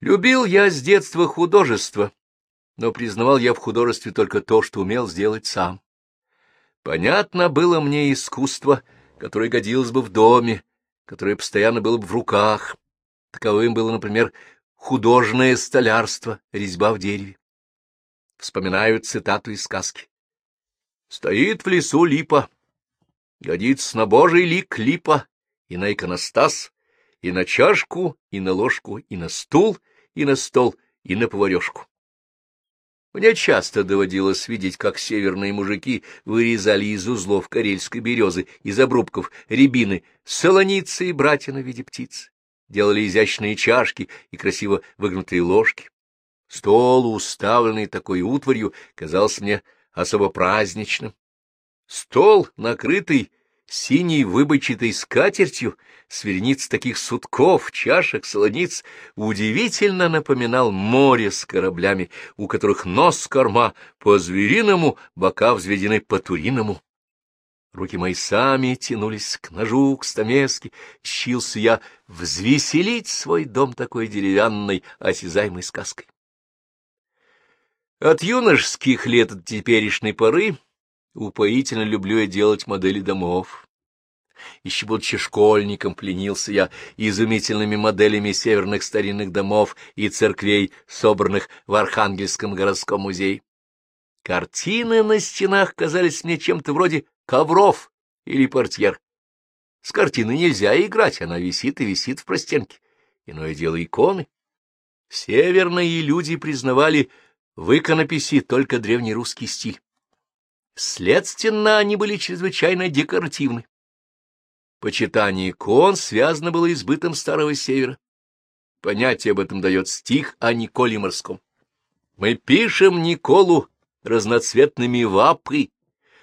Любил я с детства художество, но признавал я в художестве только то, что умел сделать сам. Понятно было мне искусство, которое годилось бы в доме, которое постоянно было бы в руках. Таковым было, например, художественное столярство, резьба в дереве. Вспоминаю цитату из сказки. «Стоит в лесу липа, годится на божий лик липа, и на иконостас, и на чашку, и на ложку, и на стул, и на стол, и на поварешку. Мне часто доводилось видеть, как северные мужики вырезали из узлов карельской березы, из обрубков рябины, солоницы и братья в виде птиц, делали изящные чашки и красиво выгнутые ложки. Стол, уставленный такой утварью, казался мне особо праздничным. Стол, накрытый синей выбочатой скатертью, с таких сутков, чашек, солониц, удивительно напоминал море с кораблями, у которых нос корма по-звериному, бока взведены по-туриному. Руки мои сами тянулись к ножу, к стамеске, щился я взвеселить свой дом такой деревянной, осязаемой сказкой. От юношеских лет от теперешней поры упоительно люблю я делать модели домов. Еще будучи школьником, пленился я изумительными моделями северных старинных домов и церквей, собранных в Архангельском городском музее. Картины на стенах казались мне чем-то вроде ковров или портьер. С картиной нельзя играть, она висит и висит в простенке. Иное дело иконы. Северные люди признавали в иконописи только древнерусский стиль. Следственно, они были чрезвычайно декоративны. Почитание икон связано было с бытом Старого Севера. Понятие об этом дает стих о Николе Морском. Мы пишем Николу разноцветными вапы,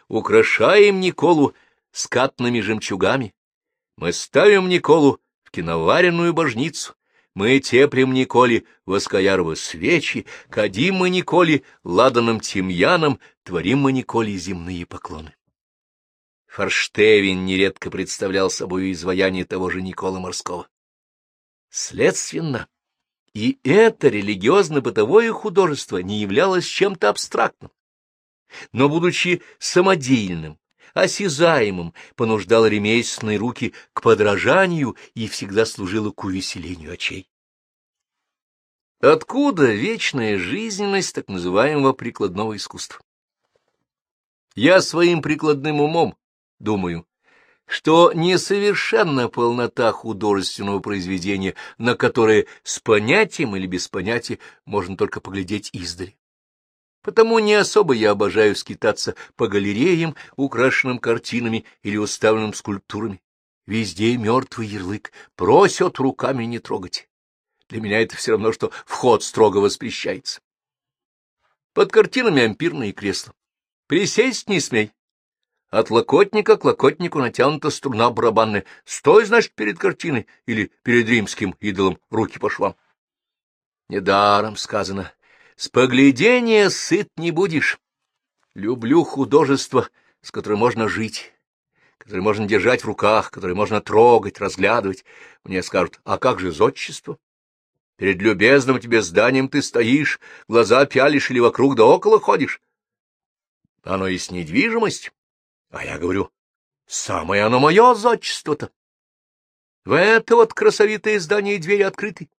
украшаем Николу скатными жемчугами. Мы ставим Николу в киноваренную божницу, мы теплим Николе воскояровы свечи, кадим мы Николе ладаном тимьяном, творим мы Николе земные поклоны. Форштевин нередко представлял собой изваяние того же Никола Морского. Следственно, и это религиозно-бытовое художество не являлось чем-то абстрактным, но, будучи самодельным, осязаемым, понуждало ремесленные руки к подражанию и всегда служило к увеселению очей. Откуда вечная жизненность так называемого прикладного искусства? Я своим прикладным умом думаю, что несовершенна полнота художественного произведения, на которое с понятием или без понятия можно только поглядеть издали. Потому не особо я обожаю скитаться по галереям, украшенным картинами или уставленным скульптурами. Везде мертвый ярлык, просят руками не трогать. Для меня это все равно, что вход строго воспрещается. Под картинами ампирные кресла. Присесть не смей. От локотника к локотнику натянута струна барабанная. Стой, значит, перед картиной или перед римским идолом руки по швам. Недаром сказано, с поглядения сыт не будешь. Люблю художество, с которым можно жить, которое можно держать в руках, которое можно трогать, разглядывать. Мне скажут, а как же зодчество? Перед любезным тебе зданием ты стоишь, глаза пялишь или вокруг да около ходишь. Оно есть недвижимость. А я говорю, самое оно мое зодчество-то. В это вот красовитое здание двери открыты.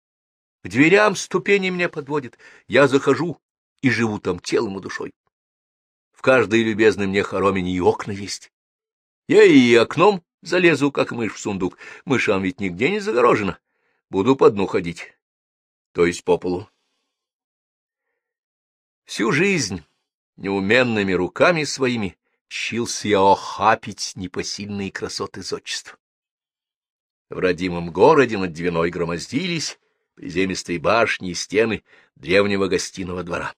К дверям ступени меня подводят. Я захожу и живу там телом и душой. В каждой любезной мне хоромине и окна есть. Я и окном залезу, как мышь в сундук. Мышам ведь нигде не загорожено. Буду по дну ходить, то есть по полу. Всю жизнь неуменными руками своими чился я охапить непосильные красоты зодчества. В родимом городе над Двиной громоздились приземистые башни и стены древнего гостиного двора.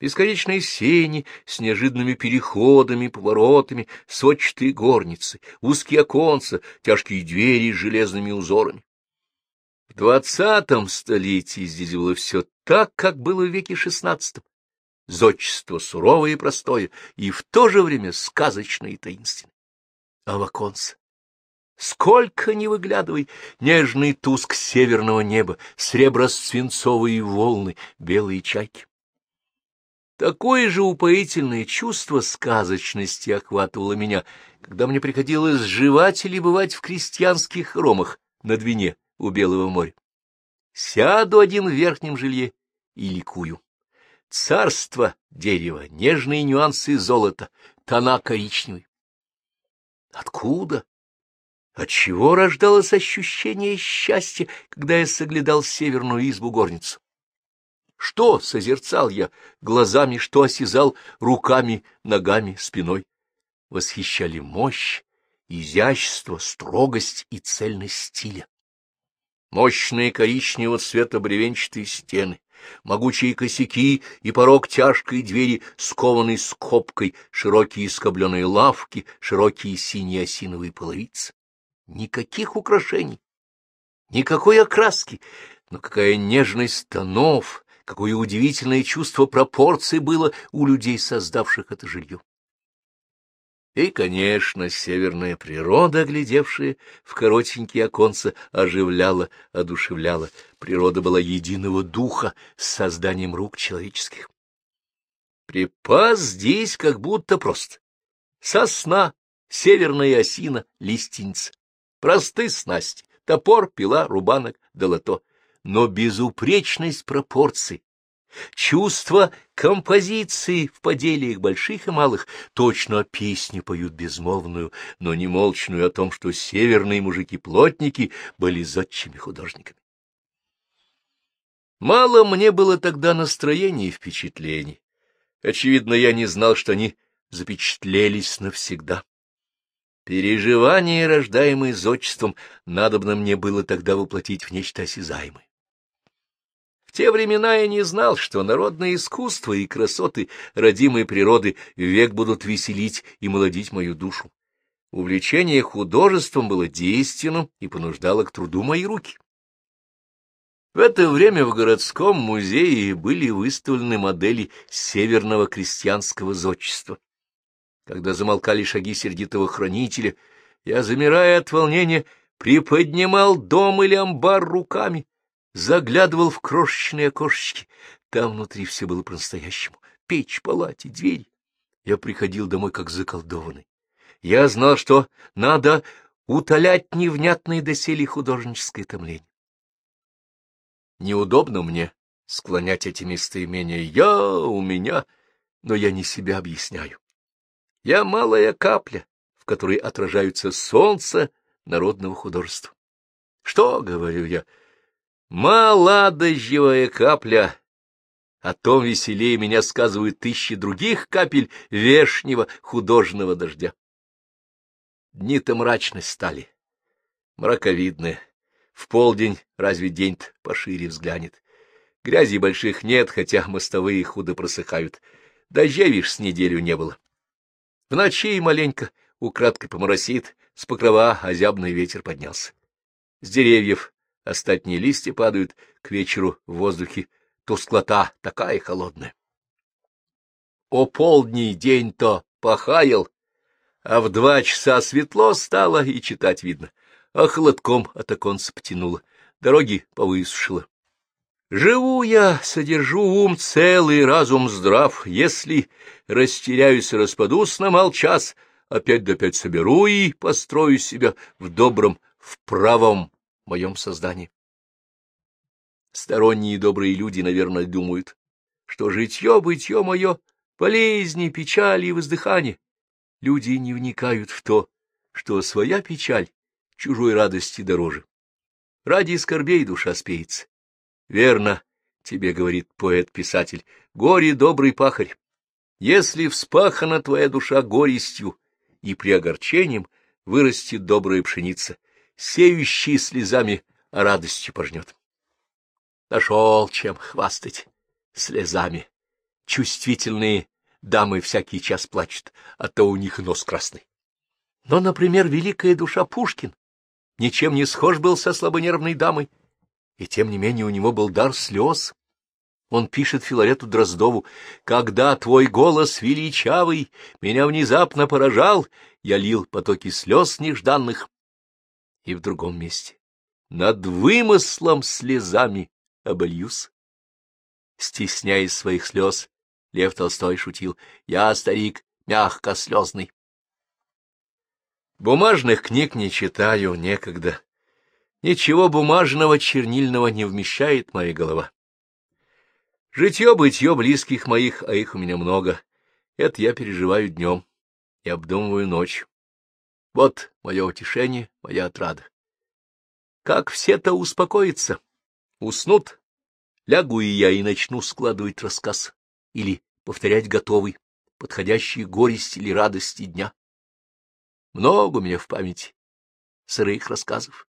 Бесконечные сени с неожиданными переходами, поворотами, сочетые горницы, узкие оконца, тяжкие двери с железными узорами. В двадцатом столетии здесь было все так, как было в веке шестнадцатом. Зодчество суровое и простое, и в то же время сказочное и таинственное. А в оконце Сколько ни выглядывай, нежный туск северного неба, сребро-свинцовые волны, белые чайки. Такое же упоительное чувство сказочности охватывало меня, когда мне приходилось жевать или бывать в крестьянских хромах на Двине у Белого моря. Сяду один в верхнем жилье и ликую. Царство дерева, нежные нюансы золота, тона коричневые. Откуда? Отчего рождалось ощущение счастья, когда я соглядал северную избу-горницу? Что созерцал я глазами, что осязал руками, ногами, спиной? Восхищали мощь, изящество, строгость и цельность стиля. Мощные коричневого цвета бревенчатые стены, могучие косяки и порог тяжкой двери, скованной скобкой, широкие скобленые лавки, широкие синие осиновые половицы. Никаких украшений, никакой окраски, но какая нежность тонов, какое удивительное чувство пропорций было у людей, создавших это жилье. И, конечно, северная природа, глядевшая в коротенькие оконца, оживляла, одушевляла. Природа была единого духа с созданием рук человеческих. Припас здесь как будто просто. Сосна, северная осина, лиственница. Просты снасти, топор, пила, рубанок, долото. Но безупречность пропорций, Чувство композиции в поделиях больших и малых точно песню поют безмолвную, но не молчную о том, что северные мужики-плотники были зодчими художниками. Мало мне было тогда настроений и впечатлений. Очевидно, я не знал, что они запечатлелись навсегда. Переживания, рождаемые зодчеством, надобно мне было тогда воплотить в нечто осязаемое. В те времена я не знал, что народное искусство и красоты родимой природы век будут веселить и молодить мою душу. Увлечение художеством было действенным и понуждало к труду мои руки. В это время в городском музее были выставлены модели северного крестьянского зодчества. Когда замолкали шаги сердитого хранителя, я, замирая от волнения, приподнимал дом или амбар руками, заглядывал в крошечные окошечки. Там внутри все было по-настоящему. Печь, палати, двери. Я приходил домой как заколдованный. Я знал, что надо утолять невнятное доселе художническое томление. Неудобно мне склонять эти местоимения «я», «у меня», но я не себя объясняю. Я малая капля, в которой отражаются солнце народного художества. Что, говорю я, — Мала дождевая капля, о том веселее меня сказывают тысячи других капель вешнего художественного дождя. Дни-то мрачны стали, мраковидные. В полдень разве день-то пошире взглянет. Грязи больших нет, хотя мостовые худо просыхают. Дождя, с неделю не было. В ночи маленько украдкой поморосит, с покрова озябный ветер поднялся. С деревьев остатние листья падают, к вечеру в воздухе тусклота такая холодная. О полдний день-то похаял, а в два часа светло стало и читать видно, а холодком от оконца потянуло, дороги повысушило. Живу я, содержу ум целый, разум здрав, если растеряюсь и распадусь на молчас, опять да опять соберу и построю себя в добром, в правом моем создании. Сторонние добрые люди, наверное, думают, что житье-бытье мое — болезни, печали и воздыхание. Люди не вникают в то, что своя печаль чужой радости дороже. Ради скорбей душа спеется. Верно, тебе говорит поэт-писатель, горе добрый пахарь. Если вспахана твоя душа горестью и при огорчением, вырастет добрая пшеница — сеющий слезами радостью пожнет. Нашел чем хвастать слезами. Чувствительные дамы всякий час плачут, а то у них нос красный. Но, например, великая душа Пушкин ничем не схож был со слабонервной дамой, и тем не менее у него был дар слез. Он пишет Филарету Дроздову, «Когда твой голос величавый меня внезапно поражал, я лил потоки слез нежданных, и в другом месте. Над вымыслом слезами обольюсь. Стесняясь своих слез, Лев Толстой шутил, «Я, старик, мягко слезный». Бумажных книг не читаю, некогда. Ничего бумажного, чернильного не вмещает моя голова. Житье-бытье близких моих, а их у меня много, это я переживаю днем и обдумываю ночью. Вот мое утешение, моя отрада. Как все-то успокоятся, уснут, лягу и я и начну складывать рассказ или повторять готовый, подходящий горести или радости дня. Много у меня в памяти сырых рассказов.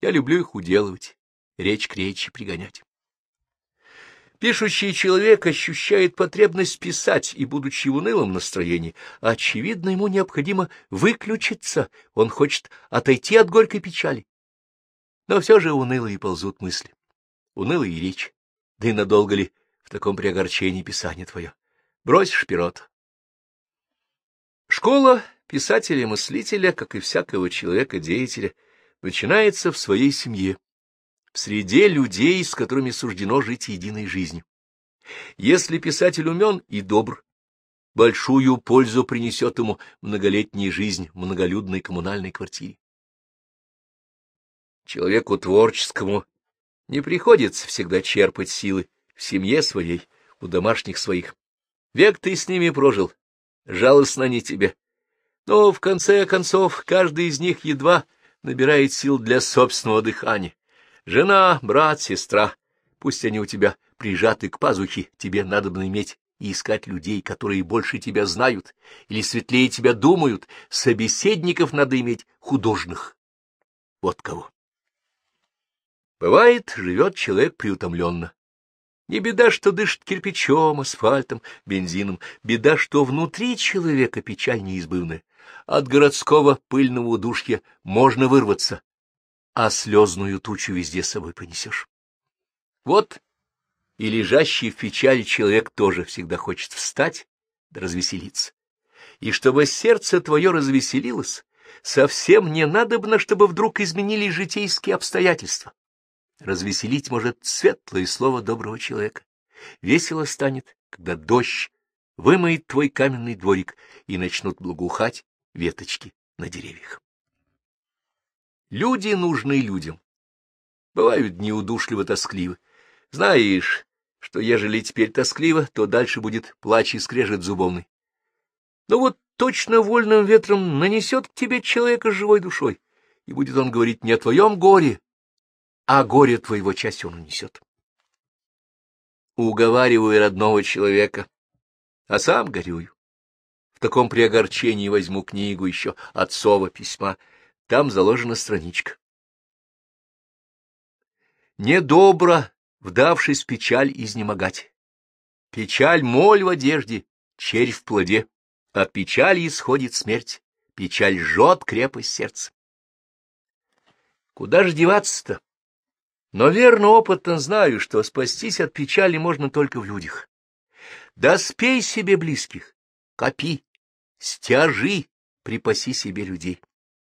Я люблю их уделывать, речь к речи пригонять. Пишущий человек ощущает потребность писать, и, будучи в унылом настроении, очевидно, ему необходимо выключиться, он хочет отойти от горькой печали. Но все же унылые ползут мысли, унылые речь, да и надолго ли в таком приогорчении писание твое? Бросишь пирот. Школа писателя-мыслителя, как и всякого человека-деятеля, начинается в своей семье, в среде людей, с которыми суждено жить единой жизнью. Если писатель умен и добр, большую пользу принесет ему многолетняя жизнь в многолюдной коммунальной квартире. Человеку творческому не приходится всегда черпать силы в семье своей, у домашних своих. Век ты с ними прожил, жалостно они тебе. Но, в конце концов, каждый из них едва набирает сил для собственного дыхания. Жена, брат, сестра, пусть они у тебя прижаты к пазухе, тебе надо бы иметь и искать людей, которые больше тебя знают или светлее тебя думают, собеседников надо иметь художных. Вот кого. Бывает, живет человек приутомленно, не беда, что дышит кирпичом, асфальтом, бензином. Беда, что внутри человека печаль неизбывная. От городского пыльного удушья можно вырваться, а слезную тучу везде с собой понесешь. Вот и лежащий в печали человек тоже всегда хочет встать да развеселиться. И чтобы сердце твое развеселилось, совсем не надобно, чтобы вдруг изменились житейские обстоятельства. Развеселить может светлое слово доброго человека. Весело станет, когда дождь вымоет твой каменный дворик и начнут благоухать веточки на деревьях. Люди нужны людям. Бывают дни удушливо-тоскливы. Знаешь, что ежели теперь тоскливо, то дальше будет плач и скрежет зубовный. Но вот точно вольным ветром нанесет к тебе человека живой душой, и будет он говорить не о твоем горе, а горе твоего часть он унесет. Уговариваю родного человека, а сам горюю. В таком приогорчении возьму книгу еще отцова письма, там заложена страничка. Недобро, вдавшись в печаль, изнемогать. Печаль — моль в одежде, червь в плоде. От печали исходит смерть, печаль жжет крепость сердца. Куда же деваться-то? Но верно опытно знаю, что спастись от печали можно только в людях. Доспей себе близких, копи, стяжи, припаси себе людей.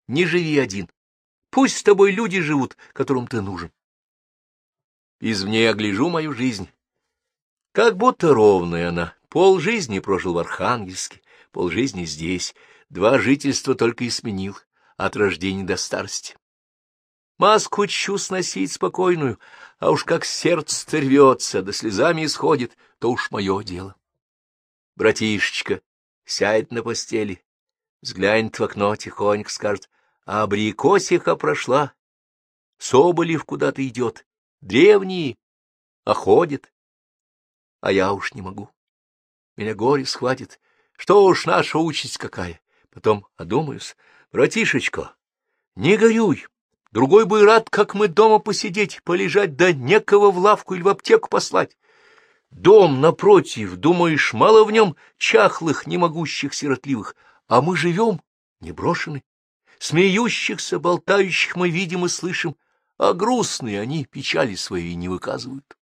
Не живи один. Пусть с тобой люди живут, которым ты нужен. Извне я гляжу мою жизнь. Как будто ровная она. Пол жизни прожил в Архангельске, пол жизни здесь. Два жительства только и сменил, от рождения до старости. Маску чу сносить спокойную, а уж как сердце рвется, да слезами исходит, то уж мое дело. Братишечка сядет на постели, взглянет в окно, тихонько скажет, а абрикосиха прошла, Соболев куда-то идет, древние, а ходит, а я уж не могу. Меня горе схватит, что уж наша участь какая. Потом одумаюсь, братишечка, не горюй, Другой бы рад, как мы дома посидеть, полежать, да некого в лавку или в аптеку послать. Дом, напротив, думаешь, мало в нем чахлых, немогущих, сиротливых, а мы живем, не брошены. Смеющихся, болтающих мы видим и слышим, а грустные они печали свои не выказывают.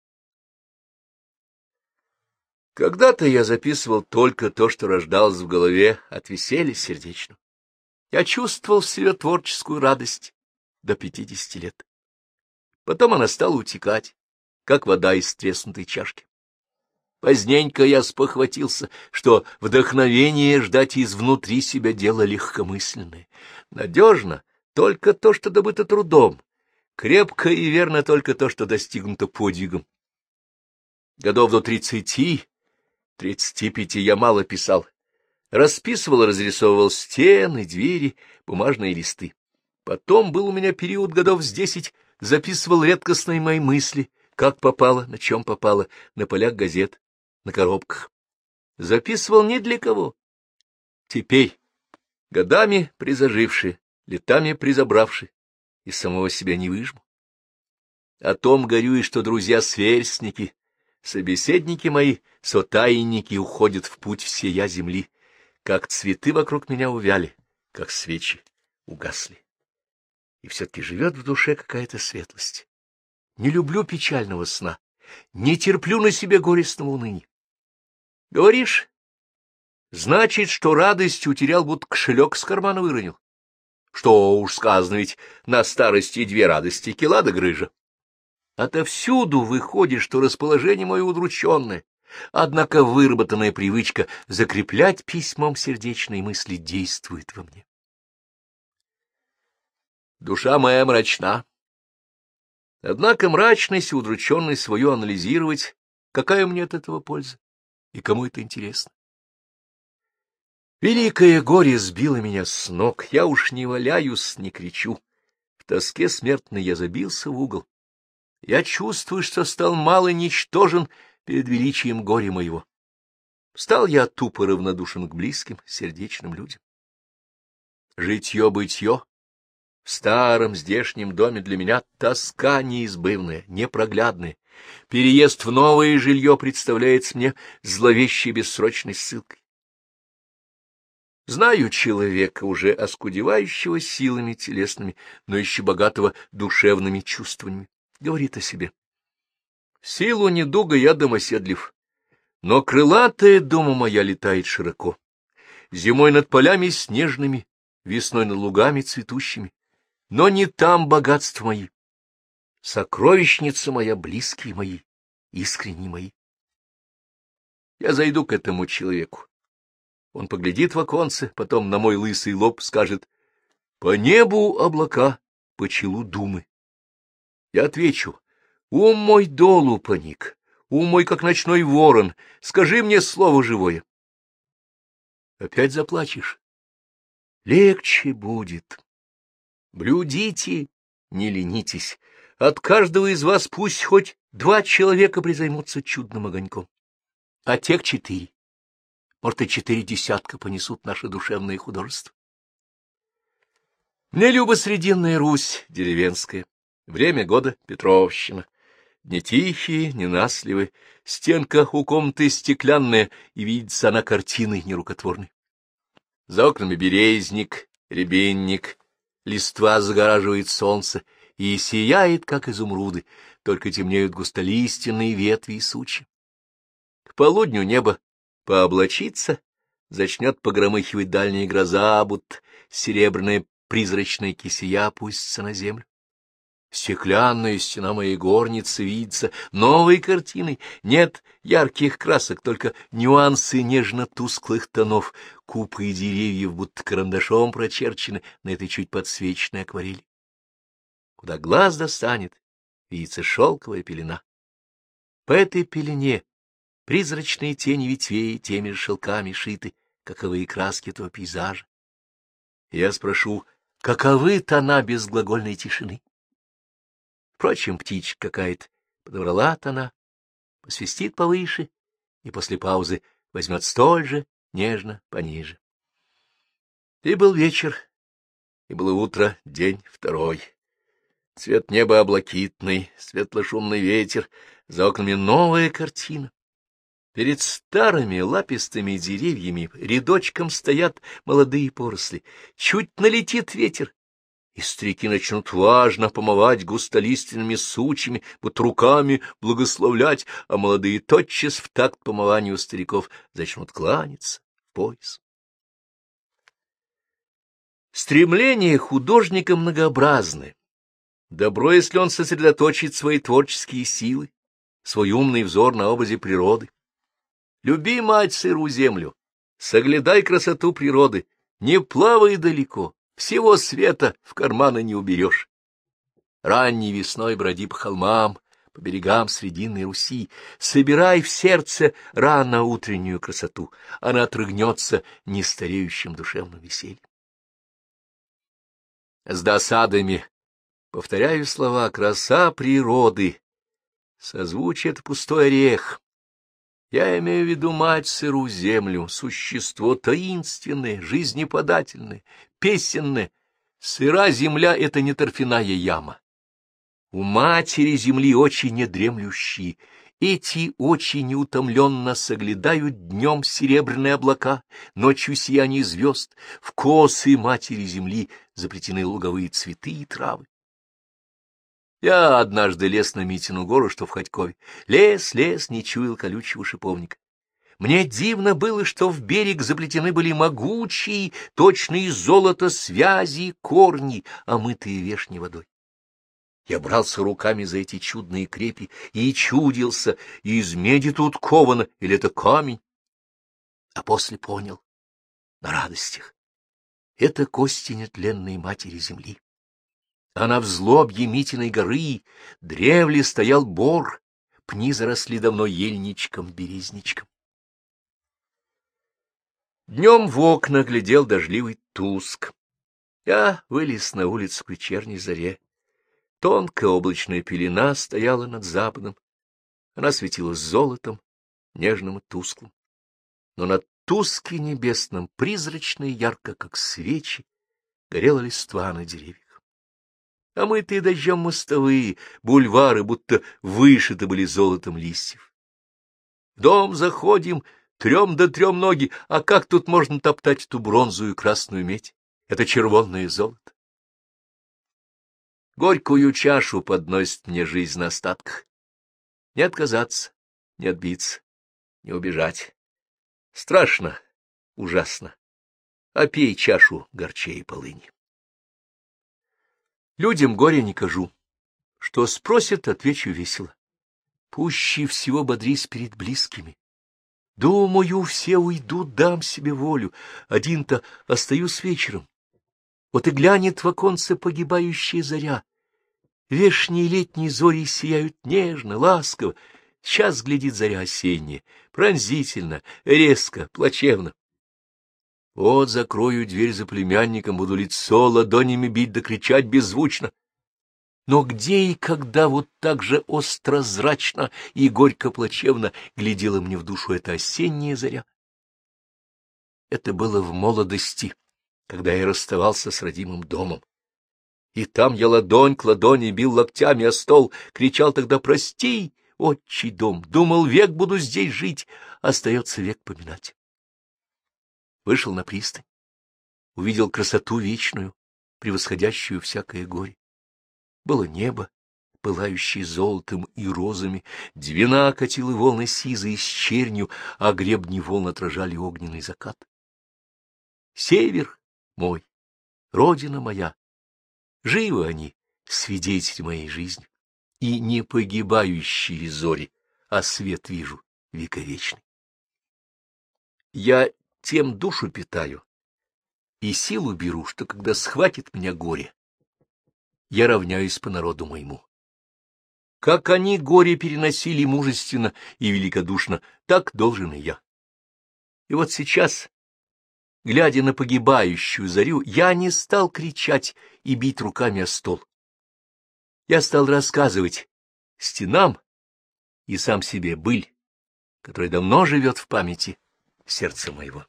Когда-то я записывал только то, что рождалось в голове от веселья сердечного. Я чувствовал в себе творческую радость, до пятидесяти лет. Потом она стала утекать, как вода из треснутой чашки. Поздненько я спохватился, что вдохновение ждать изнутри себя дело легкомысленное. Надежно только то, что добыто трудом, крепко и верно только то, что достигнуто подвигом. Годов до тридцати, тридцати пяти я мало писал. Расписывал разрисовывал стены, двери, бумажные листы. Потом был у меня период годов с десять, записывал редкостные мои мысли, как попало, на чем попало, на полях газет, на коробках. Записывал не для кого. Теперь, годами призаживший, летами призабравший, и самого себя не выжму. О том горюй, что друзья-сверстники, собеседники мои, сотайники уходят в путь всея земли, как цветы вокруг меня увяли, как свечи угасли. И все-таки живет в душе какая-то светлость. Не люблю печального сна, не терплю на себе горестного уныния. Говоришь? Значит, что радость утерял, будто кошелек с кармана выронил. Что уж сказано, ведь на старости две радости, кила да грыжа. Отовсюду выходит, что расположение мое удрученное, однако выработанная привычка закреплять письмом сердечные мысли действует во мне. Душа моя мрачна. Однако мрачность и удрученность свою анализировать, какая мне от этого польза? И кому это интересно? Великое горе сбило меня с ног, я уж не валяюсь, не кричу. В тоске смертной я забился в угол. Я чувствую, что стал мало ничтожен перед величием горя моего. Стал я тупо равнодушен к близким, сердечным людям. Житье-бытье в старом здешнем доме для меня тоска неизбывная, непроглядная. Переезд в новое жилье представляется мне зловещей бессрочной ссылкой. Знаю человека, уже оскудевающего силами телесными, но еще богатого душевными чувствами. Говорит о себе. силу недуга я домоседлив, но крылатая дома моя летает широко. Зимой над полями снежными, весной над лугами цветущими но не там богатства мои. Сокровищница моя, близкие мои, искренние мои. Я зайду к этому человеку. Он поглядит в оконце, потом на мой лысый лоб скажет, «По небу облака, по челу думы». Я отвечу, «Ум мой долу поник, ум мой, как ночной ворон, скажи мне слово живое». Опять заплачешь. Легче будет. Блюдите, не ленитесь. От каждого из вас пусть хоть два человека призаймутся чудным огоньком. А тех четыре. Может, и четыре десятка понесут наше душевное художество. Мне люба Срединная Русь, деревенская. Время года — Петровщина. Не тихие, ненасливые, стенка у комнаты стеклянная, и видится она картиной нерукотворной. За окнами березник, рябинник, листва загораживает солнце и сияет, как изумруды, только темнеют густолиственные ветви и сучи. К полудню небо пооблачится, зачнет погромыхивать дальняя гроза, будто серебряная призрачная кисия опустится на землю. Стеклянная стена моей горницы видится новой картиной. Нет ярких красок, только нюансы нежно-тусклых тонов. Купы и деревьев будто карандашом прочерчены на этой чуть подсвеченной акварели. Куда глаз достанет, видится шелковая пелена. По этой пелене призрачные тени ветвей теми же шелками шиты, каковы краски этого пейзажа. Я спрошу, каковы тона безглагольной тишины? Впрочем, птичка какая-то подобрала она, посвистит повыше и после паузы возьмет столь же нежно пониже. И был вечер, и было утро, день второй. Цвет неба облакитный, светло-шумный ветер, за окнами новая картина. Перед старыми лапистыми деревьями рядочком стоят молодые поросли. Чуть налетит ветер, и старики начнут важно помывать густолиственными сучьями, вот руками благословлять, а молодые тотчас в такт помыванию стариков начнут кланяться в пояс. Стремления художника многообразны, Добро, если он сосредоточит свои творческие силы, свой умный взор на образе природы. Люби, мать, сырую землю, соглядай красоту природы, не плавай далеко, всего света в карманы не уберешь. Ранней весной броди по холмам, по берегам Срединной Руси, собирай в сердце рано утреннюю красоту, она отрыгнется нестареющим душевным весельем. С досадами повторяю слова «краса природы», созвучие — это пустой орех. Я имею в виду мать сыру землю, существо таинственное, жизнеподательное, песенное. Сыра земля — это не торфяная яма. У матери земли очи недремлющие, эти очи неутомленно соглядают днем серебряные облака, ночью сияние звезд, в косы матери земли заплетены луговые цветы и травы. Я однажды лез на Митину гору, что в Ходькове. Лес, лес, не чуял колючего шиповника. Мне дивно было, что в берег заплетены были могучие, точные золото связи, корни, омытые вешней водой. Я брался руками за эти чудные крепи и чудился, из меди тут ковано, или это камень. А после понял, на радостях, это кости нетленной матери земли. А на взлобье Митиной горы древле стоял бор, пни заросли давно ельничком-березничком. Днем в окна глядел дождливый туск. Я вылез на улицу к вечерней заре. Тонкая облачная пелена стояла над западом. Она светила золотом, нежным и тусклым. Но над туске небесном, призрачно ярко, как свечи, горела листва на деревьях. А мытые дождем мостовые, бульвары, будто вышиты были золотом листьев. В дом заходим, трем да трем ноги, а как тут можно топтать эту бронзу красную медь? Это червонное золото. Горькую чашу подносит мне жизнь на остатках. Не отказаться, не отбиться, не убежать. Страшно, ужасно. А пей чашу горчей полыни. Людям горе не кажу. Что спросят, отвечу весело. Пуще всего бодрись перед близкими. Думаю, все уйдут, дам себе волю. Один-то остаюсь вечером. Вот и глянет в оконце погибающая заря. Вешние летние зори сияют нежно, ласково. Сейчас глядит заря осенняя, пронзительно, резко, плачевно. Вот закрою дверь за племянником, буду лицо ладонями бить да кричать беззвучно. Но где и когда вот так же остро-зрачно и горько-плачевно глядела мне в душу эта осенняя заря? Это было в молодости, когда я расставался с родимым домом. И там я ладонь к ладони бил локтями о стол, кричал тогда «Прости, отчий дом! Думал, век буду здесь жить, остается век поминать». Вышел на пристань, увидел красоту вечную, превосходящую всякое горе. Было небо, пылающее золотом и розами, двина катила волны сизые с чернью, а гребни волн отражали огненный закат. Север мой, родина моя, живы они, свидетели моей жизни, и не погибающие зори, а свет вижу вековечный. Я тем душу питаю и силу беру, что когда схватит меня горе, я равняюсь по народу моему. Как они горе переносили мужественно и великодушно, так должен и я. И вот сейчас Глядя на погибающую зарю, я не стал кричать и бить руками о стол. Я стал рассказывать стенам и сам себе быль, которая давно живет в памяти сердца моего.